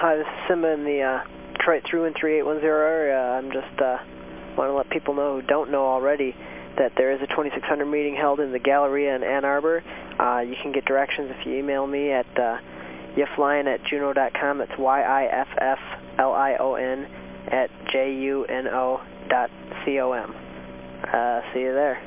Hi, this is Simba in the uh, Detroit and 3,810 area. I'm just、uh, want to let people know who don't know already that there is a 2600 meeting held in the Galleria in Ann Arbor.、Uh, you can get directions if you email me at uh, yifflion at juno.com. That's Y-I-F-F-L-I-O-N at J-U-N-O dot C-O-M. Uh, see you there.